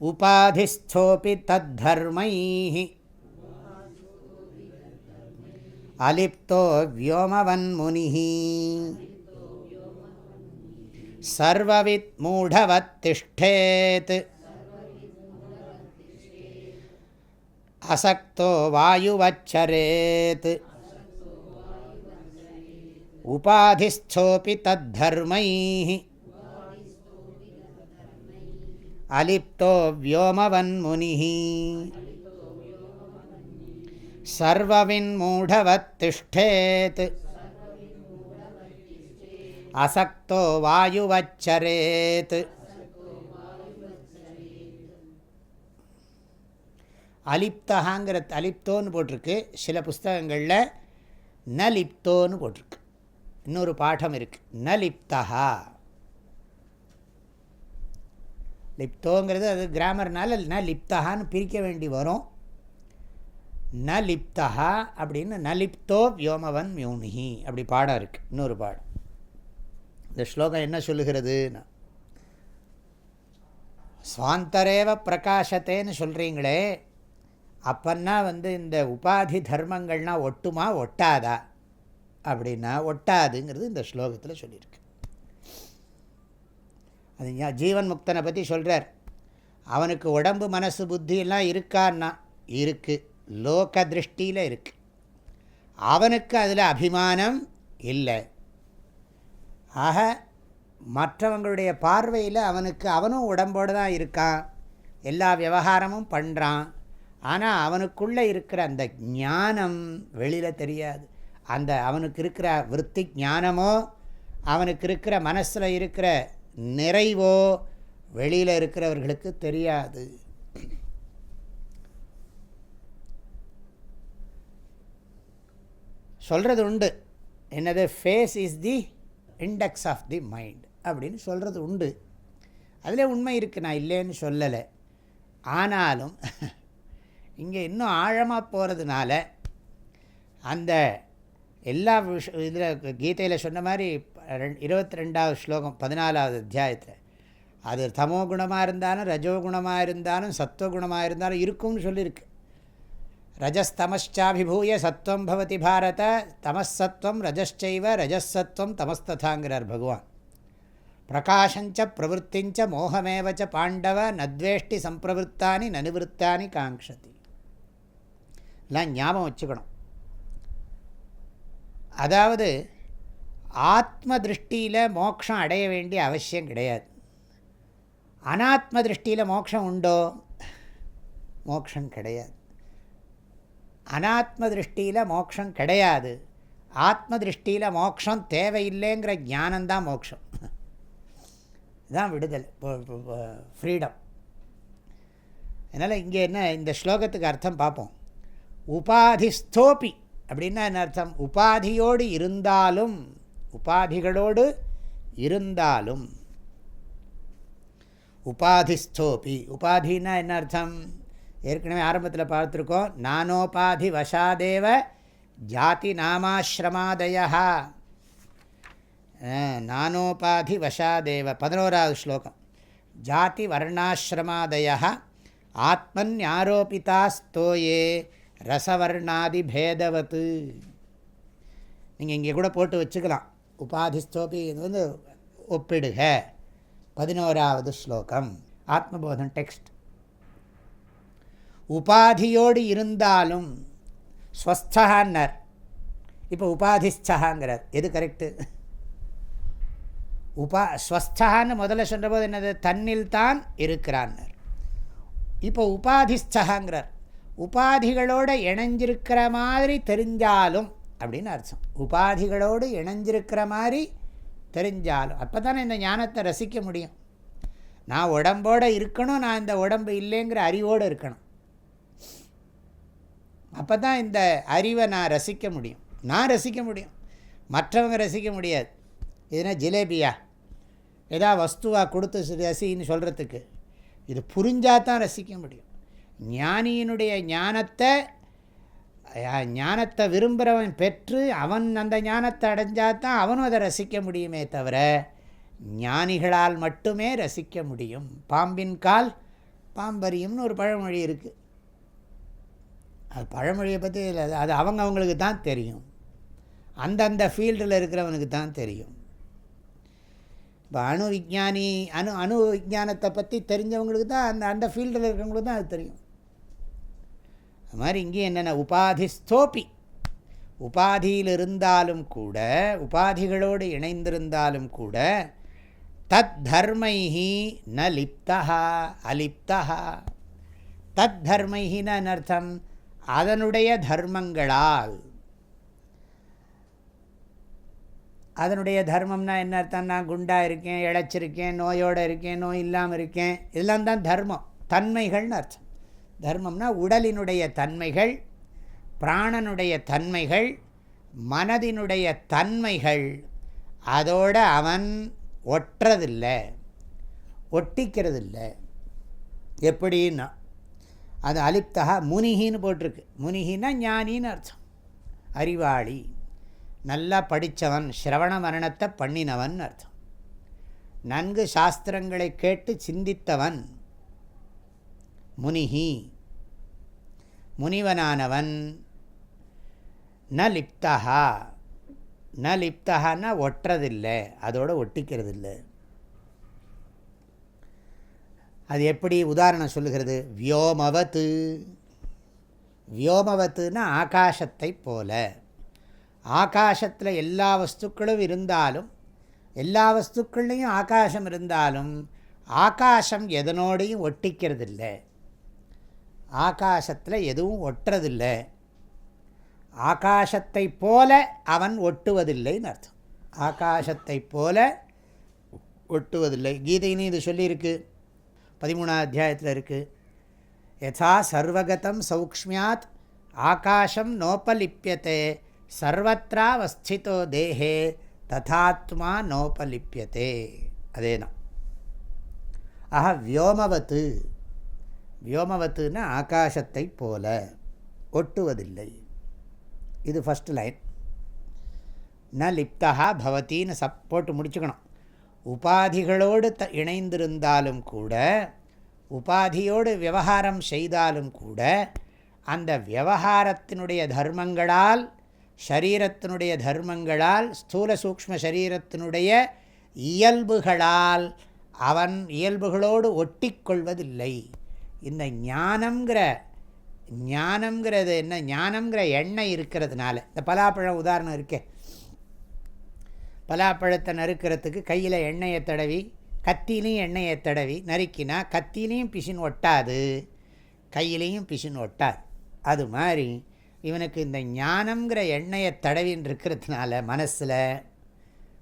उपाधिस्थोऽपि तद्धर्मैः। अलिप्तो व्योमवन्मुनिः। सर्वविद्मूढवत्तिष्ठेत् அசக்தோ வாயுவச்சரேத். உபாதிஸ்தோபி தத்தர்மை அலிப்தோ வியோமவன்முனி சர்வவின்மூடவத்திஷ்டேத் அசக்தோ வாயுவச்சரேத் அலிப்தகாங்கிற அலிப்தோன்னு போட்டிருக்கு. சில புஸ்தகங்களில் ந லிப்தோன்னு போட்டிருக்கு. இன்னொரு பாடம் இருக்குது ந லிப்தோங்கிறது அது கிராமர்னால ந லிப்தகான்னு பிரிக்க வேண்டி வரும். ந அப்படின்னு நலிப்தோ வியோமவன் மியூனிஹி அப்படி பாடம் இருக்குது இன்னொரு பாடம். இந்த ஸ்லோகம் என்ன சொல்லுகிறதுன்னா சுவாந்தரேவ பிரகாசத்தேன்னு சொல்கிறீங்களே அப்பன்னா வந்து இந்த உபாதி தர்மங்கள்னால் ஒட்டுமா ஒட்டாதா? அப்படின்னா ஒட்டாதுங்கிறது இந்த ஸ்லோகத்தில் சொல்லியிருக்கு. அது ஜீவன் முக்தனை பற்றி சொல்கிறார் அவனுக்கு உடம்பு மனசு புத்தியெல்லாம் இருக்கான்னா இருக்குது லோக திருஷ்டியில் இருக்குது அவனுக்கு அதில் அபிமானம் இல்லை. ஆக மற்றவங்களுடைய பார்வையில் அவனுக்கு அவனும் உடம்போடு தான் இருக்கான். எல்லா விவகாரமும் பண்ணுறான் ஆனால் அவனுக்குள்ளே இருக்கிற அந்த ஞானம் வெளியில் தெரியாது. அந்த அவனுக்கு இருக்கிற விற்பி ஞானமோ அவனுக்கு இருக்கிற மனசில் இருக்கிற நிறைவோ வெளியில் இருக்கிறவர்களுக்கு தெரியாது. சொல்கிறது உண்டு. என்னது? Face is the index of the mind அப்படின்னு சொல்கிறது உண்டு. அதில் உண்மை இருக்குது நான் இல்லைன்னு சொல்லலை. ஆனாலும் இங்கே இன்னும் ஆழமாக போகிறதுனால அந்த எல்லா விஷ இதில் கீதையில் சொன்ன மாதிரி இருபத்தி ரெண்டாவது ஸ்லோகம் பதினாலாவது அத்தியாயத்தில் அது தமோ குணமாக இருந்தாலும் ரஜோகுணமாக இருந்தாலும் சத்துவகுணமாக இருந்தாலும் இருக்கும்னு சொல்லியிருக்கு. ரஜஸ்தமஷ்சாபிபூய சத்வம் பவதி பாரத தமசத்வம் ரஜಶ್ಚைவ ரஜசத்வம் தமஸ்ததாங்கிறார் பகவான். பிரகாஷஞ்ச பிரவருத்திஞ்ச மோகமேவச்ச பாண்டவ நத்வேஷ்டி சம்பிரவருத்தானி நனிவிருத்தானி காங்ஷதி எல்லாம் ஞாபகம் வச்சுக்கணும். அதாவது ஆத்ம திருஷ்டியில் மோட்சம் அடைய வேண்டிய அவசியம் கிடையாது. அனாத்ம திருஷ்டியில் மோட்சம் உண்டோ? மோட்சம் கிடையாது. அனாத்ம திருஷ்டியில் மோட்சம் கிடையாது. ஆத்ம திருஷ்டியில் மோட்சம் தேவையில்லைங்கிற ஞானந்தான் மோட்சம் இதுதான் விடுதல் ஃப்ரீடம் அதனால் இங்கே என்ன இந்த ஸ்லோகத்துக்கு அர்த்தம் பார்ப்போம். உபாதிஸ்தோப்பி அப்படின்னா என்ன அர்த்தம்? உபாதியோடு இருந்தாலும் உபாதிகளோடு இருந்தாலும். உபாதிஸ்தோப்பி உபாதினா என்ன அர்த்தம்? ஏற்கனவே ஆரம்பத்தில் பார்த்துருக்கோம். நானோபாதி வசாதேவ ஜாதி நாமாஸ்ரமாதயா நானோபாதி வசாதேவ. பதினோராவது ஸ்லோகம். ஜாதி வர்ணாசிரமாதய ஆத்மன் ஆரோபிதாஸ்தோயே ரசவர்ணாதி பேதவத்து நீங்கள் இங்கே கூட போட்டு வச்சுக்கலாம். உபாதிஸ்தோபி இது வந்து ஒப்பிடுக. பதினோராவது ஸ்லோகம். ஆத்மபோதன் டெக்ஸ்ட். உபாதியோடு இருந்தாலும் ஸ்வஸ்தகான்னர் இப்போ உபாதிஸ்தகாங்கிறார் எது கரெக்டு உபா ஸ்வஸ்தகான்னு முதல்ல சொல்கிறபோது என்னது? தன்னில் தான் இருக்கிறான்னர். இப்போ உபாதிஸ்தகாங்கிறார் உபாதிகளோடு இணைஞ்சிருக்கிற மாதிரி தெரிஞ்சாலும் அப்படின்னு அர்த்தம். உபாதிகளோடு இணைஞ்சிருக்கிற மாதிரி தெரிஞ்சாலும். அப்போ தானே இந்த ஞானத்தை ரசிக்க முடியும். நான் உடம்போடு இருக்கணும் நான் இந்த உடம்பு இல்லைங்கிற அறிவோடு இருக்கணும். அப்போ தான் இந்த அறிவை நான் ரசிக்க முடியும். நான் ரசிக்க முடியும். மற்றவங்க ரசிக்க முடியாது. இதுனா ஜிலேபியா? ஏதா வஸ்துவாக கொடுத்து ரசின்னு சொல்கிறதுக்கு இது புரிஞ்சால் தான் ரசிக்க முடியும். ஞானியினுடைய ஞானத்தை ஞானத்தை விரும்புகிறவன் பெற்று அவன் அந்த ஞானத்தை அடைஞ்சால் தான் அவனும் அதை ரசிக்க முடியுமே தவிர ஞானிகளால் மட்டுமே ரசிக்க முடியும். பாம்பின் கால் பாம்பரியும்னு ஒரு பழமொழி இருக்குது அது பழமொழியை பற்றி அது அவங்க அவங்களுக்கு தான் தெரியும். அந்தந்த ஃபீல்டில் இருக்கிறவனுக்கு தான் தெரியும். இப்போ அணு விஜானி அணு அணு விஜானத்தை பற்றி தெரிஞ்சவங்களுக்கு தான் அந்த அந்த ஃபீல்டில் இருக்கிறவங்களுக்கு தான் அது தெரியும். அது மாதிரி இங்கே என்னென்ன? உபாதிஸ்தோப்பி உபாதியில் இருந்தாலும் கூட உபாதிகளோடு இணைந்திருந்தாலும் கூட தத் தர்மைஹி ந லிப்தா அலிப்தா தத் தர்மைஹின்னு அர்த்தம்? அதனுடைய தர்மங்களால். அதனுடைய தர்மம்னா என்ன அர்த்தம்? நான் குண்டாக இருக்கேன் இழைச்சிருக்கேன் நோயோடு இருக்கேன் நோய் இல்லாமல் இருக்கேன். இதெல்லாம் தான் தர்மம். தன்மைகள்னு அர்த்தம். தர்மம்னா உடலினுடைய தன்மைகள் பிராணனுடைய தன்மைகள் மனதினுடைய தன்மைகள். அதோட அவன் ஒட்டுறதில்லை ஒட்டிக்கிறதில்லை. எப்படின்னா அது அலிப்தா முனிகின்னு போட்டிருக்கு. முனிகின்னா ஞானின்னு அர்த்தம். அறிவாளி. நல்லா படித்தவன் சிரவண மரணத்தை பண்ணினவன் அர்த்தம். நன்கு சாஸ்திரங்களை கேட்டு சிந்தித்தவன் முனிகி முனிவனானவன் ந லிப்தா ந லிப்தகான்னா ஒட்டுறதில்லை அதோடு ஒட்டிக்கிறது இல்லை அது எப்படி உதாரணம் சொல்லுகிறது? வியோமவத்து. வியோமவத்துன்னா ஆகாசத்தை போல. ஆகாசத்தில் எல்லா வஸ்துக்களும் இருந்தாலும் எல்லா வஸ்துக்கள்லேயும் ஆகாசம் இருந்தாலும் ஆகாசம் எதனோடையும் ஒட்டிக்கிறது இல்லை ஆகாசத்தில் எதுவும் ஒட்டுறதில்லை. ஆகாசத்தை போல அவன் ஒட்டுவதில்லைன்னு அர்த்தம். ஆகாசத்தை போல ஒட்டுவதில்லை. கீதைன்னு இது சொல்லியிருக்கு. பதிமூணாம் அத்தியாயத்தில் இருக்குது யதா சர்வகதம் சௌக்மியாத் ஆகாஷம் நோப்பலிப்பியத்தை சர்வத்திராவஸ்திதோ தேகே ததாத்மா நோபலிப்பியத்தே அதே தான் ஆஹா வியோமவத்து. வியோமவத்துன்னா ஆகாசத்தை போல. ஒட்டுவதில்லை. இது ஃபஸ்ட் லைன் ந லிப்தா பவத்தின்னு சப் போட்டு முடிச்சுக்கணும். உபாதிகளோடு த இணைந்திருந்தாலும் கூட உபாதியோடு விவகாரம் செய்தாலும் கூட அந்த விவகாரத்தினுடைய தர்மங்களால் ஷரீரத்தினுடைய தர்மங்களால் ஸ்தூல சூக்ம சரீரத்தினுடைய இயல்புகளால் அவன் இயல்புகளோடு ஒட்டி கொள்வதில்லை. இந்த ஞானங்கிற ஞானங்கிறது என்ன? ஞானங்கிற எண்ணெய் இருக்கிறதுனால. இந்த பலாப்பழம் உதாரணம் இருக்கே. பலாப்பழத்தை நறுக்கிறதுக்கு கையில் எண்ணெயை தடவி கத்திலையும் எண்ணெயை தடவி நறுக்கினா கத்திலையும் பிசின் ஒட்டாது. கையிலையும் பிசின் ஒட்டாது. அது மாதிரி இவனுக்கு இந்த ஞானங்கிற எண்ணெயை தடவின்னு இருக்கிறதுனால மனசில்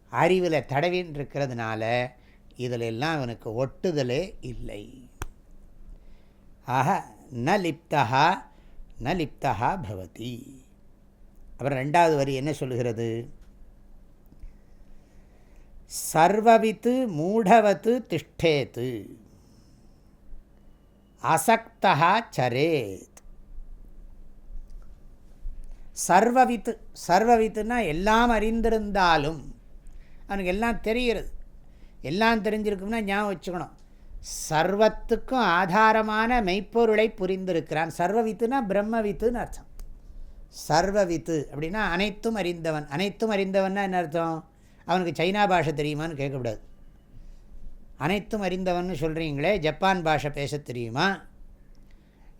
அறிவில் தடவின்னு இருக்கிறதுனால இதிலெல்லாம் இவனுக்கு ஒட்டுதலே இல்லை. ஆக ந லிப்தா ந லிப்தா பவதி. அப்புறம் ரெண்டாவது வரி என்ன சொல்கிறது சர்வவித்து மூடவத்து திஷ்டேத்து. அசக்தா சரேத். சர்வவித்து சர்வவித்துனா எல்லாம் அறிந்திருந்தாலும் அவனுக்கு எல்லாம் தெரிகிறது. எல்லாம் தெரிஞ்சிருக்கும்னா ஞாபகம் வச்சுக்கணும். சர்வத்துக்கும் ஆதாரமான மெய்ப்பொருளை புரிந்திருக்கிறான். சர்வவித்துனா பிரம்மவித்துன்னு அர்த்தம். சர்வவித்து அப்படின்னா அனைத்தும் அறிந்தவன். அனைத்தும் அறிந்தவன்னா என்ன அர்த்தம்? அவனுக்கு சைனா பாஷை தெரியுமான்னு கேட்கக்கூடாது. அனைத்தும் அறிந்தவன் சொல்கிறீங்களே ஜப்பான் பாஷை பேச தெரியுமா?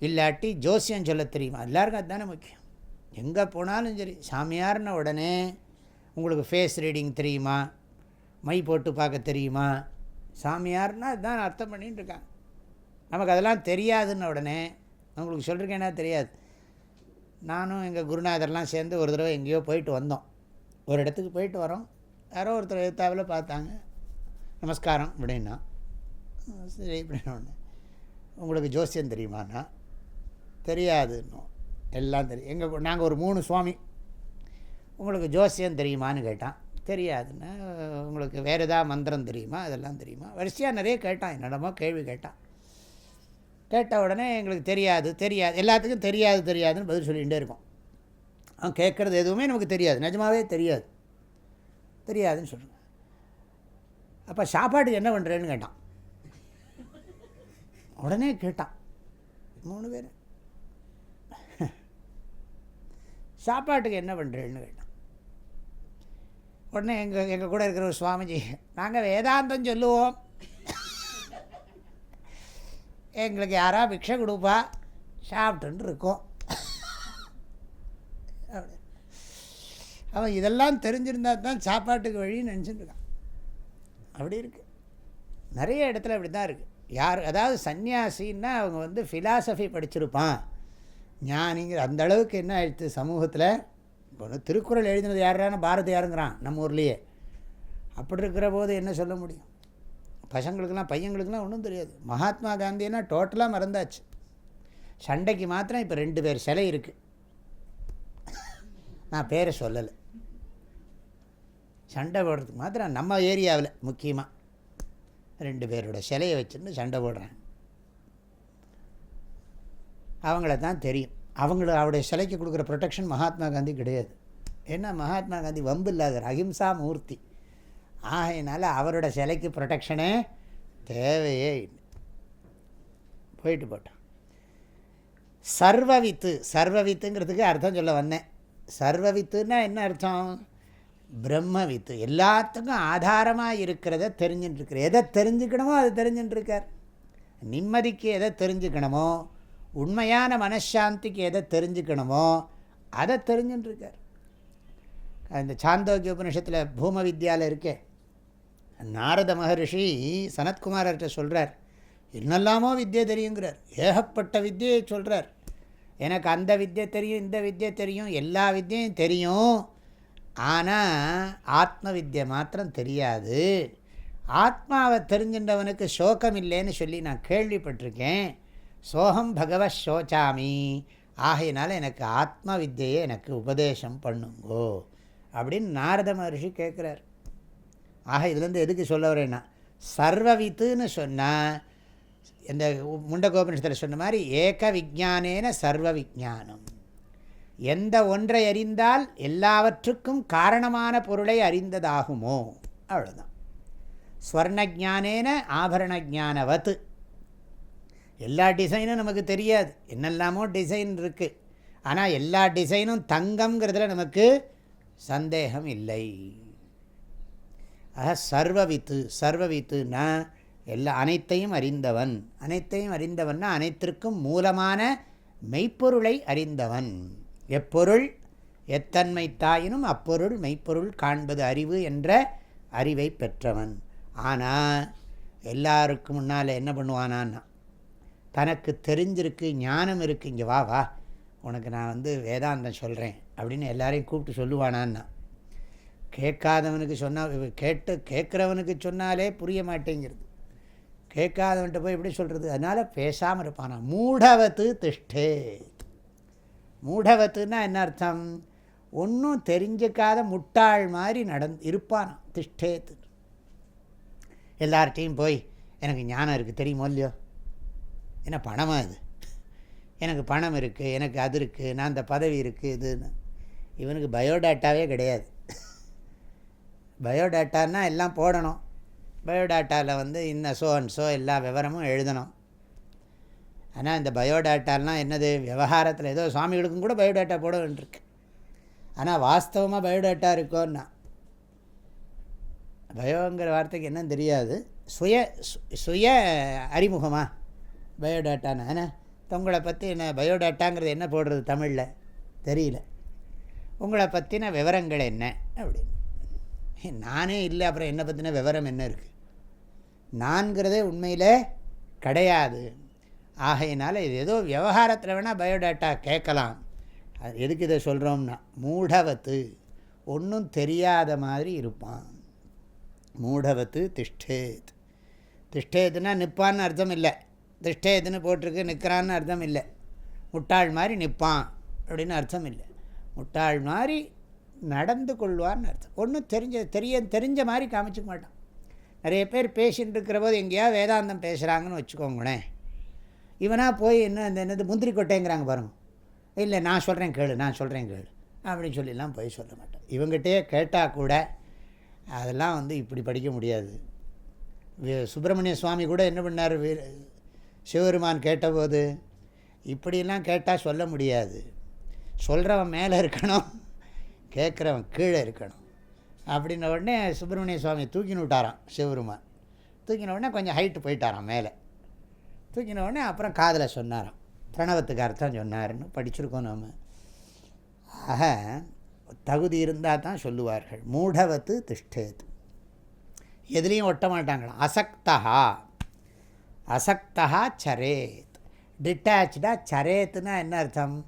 இல்லாட்டி ஜோசியம் சொல்ல தெரியுமா? எல்லாருக்கும் அதுதானே முக்கியம். எங்கே போனாலும் சரி சாமியார்ன உடனே உங்களுக்கு ஃபேஸ் ரீடிங் தெரியுமா? மை போட்டு பார்க்க தெரியுமா? சாமியார்னா அதுதான் அர்த்தம் பண்ணிகிட்டு இருக்காங்க. நமக்கு அதெல்லாம் தெரியாதுன்ன உடனே உங்களுக்கு சொல்லியிருக்கேன்னா தெரியாது. நானும் எங்கள் குருநாதர்லாம் சேர்ந்து ஒரு தடவை எங்கேயோ போயிட்டு வந்தோம். ஒரு இடத்துக்கு போயிட்டு வரோம். யாரோ ஒருத்தர் எழுத்தாவில் பார்த்தாங்க. நமஸ்காரம் அப்படின்னா சரி இப்படின்னு உங்களுக்கு ஜோசியம் தெரியுமாண்ணா தெரியாதுன்னும். எல்லாம் தெரியும். எங்கள் நாங்கள் ஒரு மூணு சுவாமி. உங்களுக்கு ஜோசியம் தெரியுமான்னு கேட்டான். தெரியாதுன்னா உங்களுக்கு வேறு ஏதாவது மந்திரம் தெரியுமா? அதெல்லாம் தெரியுமா? வரிசையாக நிறைய கேட்டான் என்னடமோ கேள்வி கேட்டான். கேட்ட உடனே எங்களுக்கு தெரியாது தெரியாது எல்லாத்துக்கும் தெரியாது தெரியாதுன்னு பதில் சொல்லிகிட்டே இருக்கும். அவன் கேட்குறது எதுவுமே நமக்கு தெரியாது நிஜமாவே தெரியாது. தெரியாதுன்னு சொல்கிறேன் அப்போ சாப்பாட்டுக்கு என்ன பண்ணுறேன்னு கேட்டான். உடனே கேட்டான். மூணு பேர். சாப்பாட்டுக்கு என்ன பண்ணுறேன்னு கேட்டான். உடனே எங்கள் எங்கள் கூட இருக்கிற ஒரு சுவாமிஜி நாங்கள் வேதாந்தம் சொல்லுவோம். எங்களுக்கு யாரா பிக்ஷை கொடுப்பா? சாப்பிட்டுன்னு இருக்கோம். அப்படி அவன் இதெல்லாம் தெரிஞ்சிருந்தா தான் சாப்பாட்டுக்கு வழின்னு நினச்சிட்டுருக்கான் அப்படி இருக்குது நிறைய இடத்துல அப்படி தான் இருக்குது யார் அதாவது சன்னியாசின்னா அவங்க வந்து ஃபிலாசபி படிச்சிருப்பான். ஞானிங்கிற அந்த அளவுக்கு என்ன ஆயிடுச்சு சமூகத்தில்? இப்போ திருக்குறள் எழுதினது யாரான பாரதியாருங்கிறான் நம்ம ஊர்லேயே. அப்படி இருக்கிற போது என்ன சொல்ல முடியும்? பசங்களுக்கெல்லாம் பையங்களுக்கெல்லாம் ஒன்றும் தெரியாது. மகாத்மா காந்தினா டோட்டலாக மறந்தாச்சு. சண்டைக்கு மாத்திரம் இப்போ ரெண்டு பேர் சிலை இருக்குது நான் பேரை சொல்லலை. சண்டை போடுறதுக்கு மாத்திரம் நம்ம ஏரியாவில் முக்கியமாக ரெண்டு பேரோட சிலையை வச்சுருந்து சண்டை போடுறேன் அவங்கள தான் தெரியும். அவங்கள அவருடைய சிலைக்கு கொடுக்குற ப்ரொடெக்ஷன் மகாத்மா காந்தி கிடையாது. ஏன்னா மகாத்மா காந்தி வம்பு இல்லாதவர் அஹிம்சா மூர்த்தி. ஆகையினால அவரோட சிலைக்கு ப்ரொடெக்ஷனே தேவையே இல்லை. போயிட்டு போட்டான் சர்வவித்து சர்வவித்துங்கிறதுக்கு அர்த்தம் சொல்ல வந்தேன். சர்வவித்துன்னா என்ன அர்த்தம்? பிரம்மவித்து. எல்லாத்துக்கும் ஆதாரமாக இருக்கிறத தெரிஞ்சுட்டுருக்கிற எதை தெரிஞ்சுக்கணுமோ அதை தெரிஞ்சுட்டுருக்கார் நிம்மதிக்கு எதை தெரிஞ்சுக்கணுமோ உண்மையான மனசாந்திக்கு எதை தெரிஞ்சுக்கணுமோ அதை தெரிஞ்சுட்டுருக்கார். இந்த சாந்தோக்கிய உபனிஷத்தில் பூம வித்யாவில் இருக்கே. நாரத மகரிஷி சனத்குமார்கிட்ட சொல்கிறார் என்னெல்லாமோ வித்தியை தெரியுங்கிறார். ஏகப்பட்ட வித்தியை சொல்கிறார் எனக்கு அந்த வித்தியை தெரியும் இந்த வித்தியை தெரியும் எல்லா வித்தியும் தெரியும். ஆனால் ஆத்ம வித்தியை மாத்திரம் தெரியாது. ஆத்மாவை தெரிஞ்சின்றவனுக்கு சோகம் இல்லைன்னு சொல்லி நான் கேள்விப்பட்டிருக்கேன். சோகம் பகவத் சோச்சாமி. ஆகையினால எனக்கு ஆத்ம வித்தியை எனக்கு உபதேசம் பண்ணுங்கோ அப்படின்னு நாரத மகர்ஷி கேட்குறார். ஆக இதுலேருந்து எதுக்கு சொல்ல வரேன்னா சர்வவித்துன்னு சொன்னால் இந்த முண்டகோபனிஷத்தில் சொன்ன மாதிரி ஏக விஜானேன சர்வ விஜானம் எந்த ஒன்றை அறிந்தால் எல்லாவற்றுக்கும் காரணமான பொருளை அறிந்ததாகுமோ அவ்வளோதான் ஸ்வர்ணஜானேன ஆபரண ஜானவத்து எல்லா டிசைனும் நமக்கு தெரியாது. என்னெல்லாமோ டிசைன் இருக்குது ஆனால் எல்லா டிசைனும் தங்கம்ங்கிறதுல நமக்கு சந்தேகம் இல்லை. ஆக சர்வவித்து சர்வவித்துனா எல்லா அனைத்தையும் அறிந்தவன். அனைத்தையும் அறிந்தவன்னா அனைத்திற்கும் மூலமான மெய்ப்பொருளை அறிந்தவன். எப்பொருள் எத்தன்மை தாயினும் அப்பொருள் மெய்ப்பொருள் காண்பது அறிவு என்ற அறிவை பெற்றவன். ஆனால் எல்லாருக்கும் முன்னால் என்ன பண்ணுவானான்னா தனக்கு தெரிஞ்சிருக்கு ஞானம் இருக்குது இங்கே வா வா. உனக்கு நான் வந்து வேதாந்தம் சொல்கிறேன் அப்படின்னு எல்லாரையும் கூப்பிட்டு சொல்லுவானான்னா கேட்காதவனுக்கு சொன்னால் கேட்டு கேட்குறவனுக்கு சொன்னாலே புரிய மாட்டேங்கிறது. கேட்காதவன்ட்டு போய் எப்படி சொல்கிறது அதனால் பேசாமல் இருப்பானா? மூடவத்து திஷ்டே. மூடவத்துன்னா என்ன அர்த்தம்? ஒன்றும் தெரிஞ்சிக்காத முட்டாள் மாதிரி நடந் இருப்பானா? திஷ்டேத்து. எல்லார்ட்டையும் போய் எனக்கு ஞானம் இருக்குது தெரியுமோ இல்லையோ? என்ன பணமாக இது? எனக்கு பணம் இருக்குது எனக்கு அது இருக்குது நான் அந்த பதவி இருக்குது இதுன்னு. இவனுக்கு பயோடேட்டாவே கிடையாது. பயோடேட்டான்னா எல்லாம் போடணும். பயோடேட்டாவில் வந்து இன்ன சோ அண்ட் சோ எல்லா விவரமும் எழுதணும். ஆனால் இந்த பயோடேட்டாலாம் என்னது? விவகாரத்தில் ஏதோ சுவாமிகளுக்கும் கூட பயோடேட்டா போட வேண்டியிருக்கு. ஆனால் வாஸ்தவமாக பயோடேட்டா இருக்கோன்னா பயோங்கிற வார்த்தைக்கு என்னன்னு தெரியாது? சுய சுய அறிமுகமாக பயோடேட்டான்னு ஏன்னா உங்களை பற்றி என்ன பயோடேட்டாங்கிறது என்ன போடுறது தமிழில்? தெரியல. உங்களை பற்றின விவரங்கள் என்ன? அப்படின்னு. நானே இல்லை அப்புறம் என்னை பற்றின விவரம் என்ன இருக்குது நான்கிறதே உண்மையில் கிடையாது. ஆகையினால இது ஏதோ விவகாரத்தில் வேணால் பயோடேட்டா கேட்கலாம். அது எதுக்கு இதை சொல்கிறோம்னா மூடவத்து ஒன்றும் தெரியாத மாதிரி இருப்பான். மூடவத்து திஷ்டேத். திஷ்டேத்துனா நிற்பான்னு அர்த்தம் இல்லை. திருஷ்டே எதுன்னு போட்டிருக்கு நிற்கிறான்னு அர்த்தம் இல்லை. முட்டாள் மாதிரி நிற்பான் அப்படின்னு அர்த்தம் இல்லை. முட்டாள் மாதிரி நடந்து கொள்வார்னு அர்த்தம். ஒன்றும் தெரிஞ்ச தெரிய தெரிஞ்ச மாதிரி காமிச்சிக்க மாட்டான். நிறைய பேர் பேசின்னு இருக்கிற போது எங்கேயாவது வேதாந்தம் பேசுகிறாங்கன்னு வச்சுக்கோங்களேன். இவனாக போய் என்ன அந்த என்னது முந்திரி கொட்டைங்கிறாங்க பாருங்க. இல்லை நான் சொல்கிறேன் கேளு நான் சொல்கிறேன் கேளு அப்படின்னு சொல்லிலாம் போய் சொல்ல மாட்டேன். இவங்ககிட்டயே கேட்டால் கூட அதெல்லாம் வந்து இப்படி படிக்க முடியாது. சுப்பிரமணிய சுவாமி கூட என்ன பண்ணார் சிவபெருமான் கேட்டபோது இப்படிலாம் கேட்டால் சொல்ல முடியாது. சொல்கிறவன் மேலே இருக்கணும் கேட்குறவன் கீழே இருக்கணும். அப்படின்ன உடனே சுப்பிரமணிய சுவாமி தூக்கின்னு விட்டாரான் சிவபெருமான். தூக்கின உடனே கொஞ்சம் ஹைட்டு போயிட்டாரான் மேலே. தூக்கின உடனே அப்புறம் காதில் சொன்னாராம். பிரணவத்துக்கு அர்த்தம் சொன்னார்னு படிச்சிருக்கோம் நாம். ஆக தகுதி இருந்தால் தான் சொல்லுவார்கள். மூடவத்து திஷ்டேது. எதுலேயும் ஒட்ட மாட்டாங்களாம். அசக்தா அசக்தா சரேத். டிட்டாச்சாக சரேத்துனா என்ன அர்த்தம்?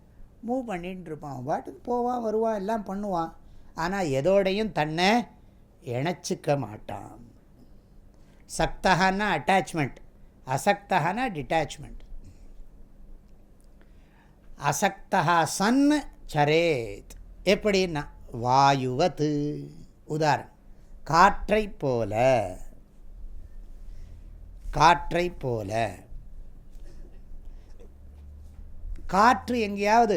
மூவ் பண்ணிகிட்டு இருப்பான் பாட்டுக்கு போவான் வருவான் எல்லாம் பண்ணுவான். ஆனால் எதோடையும் தன்னை இணைச்சிக்க மாட்டான். சக்தகான்னா அட்டாச்மெண்ட் அசக்தகானா டிட்டாச்மெண்ட் அசக்தா சன் சரேத். எப்படின்னா வாயுவத்து. உதாரணம் காற்றை போல. காற்றை போல காற்று எங்கேயாவது.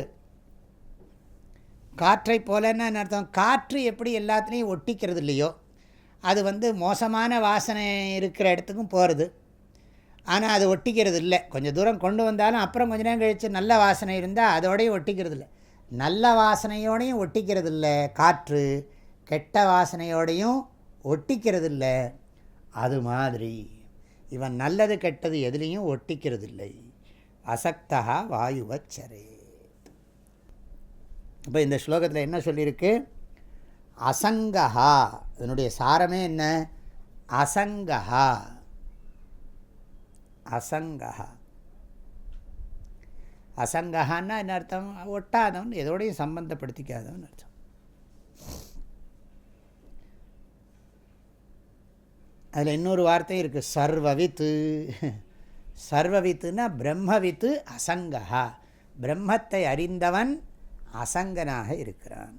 காற்றை போலன்னா என்ன அர்த்தம்? காற்று எப்படி எல்லாத்துலேயும் ஒட்டிக்கிறது இல்லையோ அது வந்து மோசமான வாசனை இருக்கிற இடத்துக்கும் போகிறது ஆனால் அது ஒட்டிக்கிறது இல்லை கொஞ்சம் தூரம் கொண்டு வந்தாலும் அப்புறம் கொஞ்ச நேரம் கழித்து நல்ல வாசனை இருந்தால் அதோடையும் ஒட்டிக்கிறது இல்லை நல்ல வாசனையோடையும் ஒட்டிக்கிறது இல்லை காற்று கெட்ட வாசனையோடையும் ஒட்டிக்கிறது இல்லை அது மாதிரி. இவன் நல்லது கெட்டது எதுலேயும் ஒட்டிக்கிறது இல்லை அசக்தா வாயுவச்சரே இப்போ இந்த ஸ்லோகத்தில் என்ன சொல்லியிருக்கு? அசங்கஹா. அதனுடைய சாரமே என்ன? அசங்கஹா. அசங்கஹா. அசங்கஹான்னா என்ன அர்த்தம்? ஒட்டாதவன் எதோடையும் சம்பந்தப்படுத்திக்காதவன் அர்த்தம். அதில் இன்னொரு வார்த்தை இருக்குது சர்வவித்து. சர்வவித்துனா பிரம்மவித்து அசங்கா பிரம்மத்தை அறிந்தவன் அசங்கனாக இருக்கிறான்.